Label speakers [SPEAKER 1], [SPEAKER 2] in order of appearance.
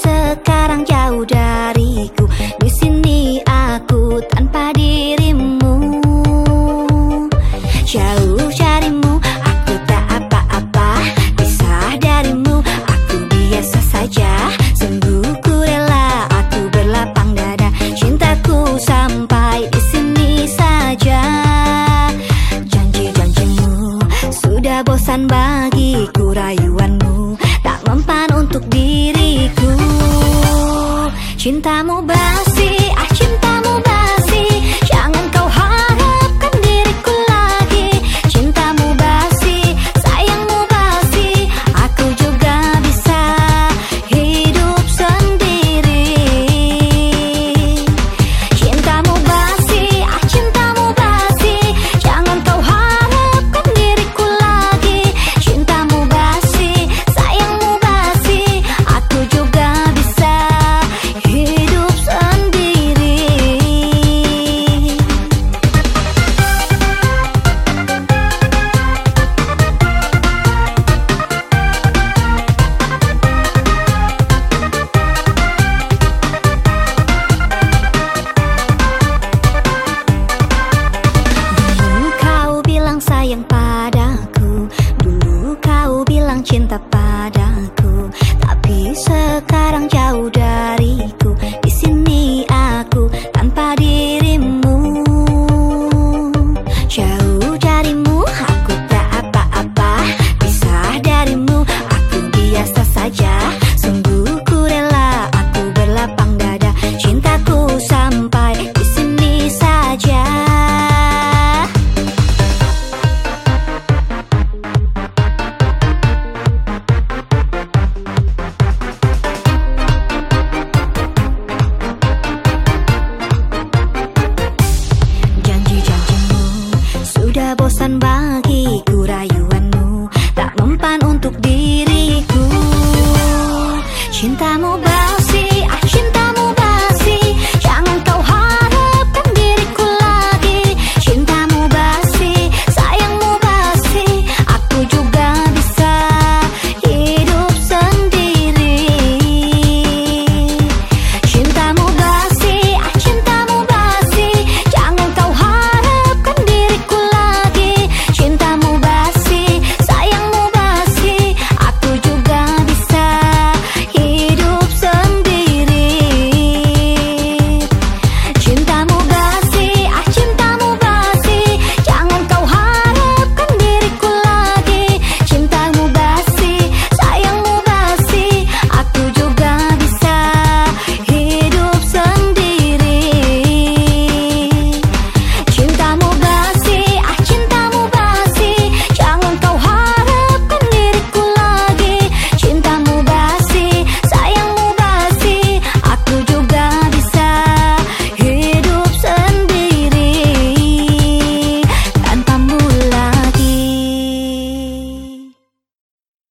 [SPEAKER 1] sekarang jauh dariku. Di sini aku tanpa dirimu. Jauh darimu aku tak apa-apa. Pisah darimu aku biasa saja. Sungguh ku rela aku berlapang dada. Cintaku sampai di sini saja. Janji-janjimu sudah bosan bagiku Rayuanmu tak mempan untuk diriku. Cintamu basi, cinta padaku. Tapi sekarang jauh dariku